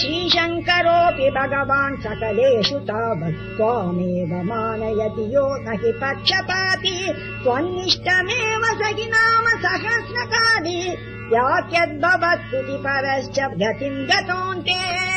श्रीशङ्करोऽपि भगवान् सकलेषु तावत् त्वामेव मानयति यो न हि पक्षपाति त्वन्निष्टमेव सखि नाम सहस्रकादि यात्यद्भवत्सुति परश्च गतिम् गतोऽन्ते।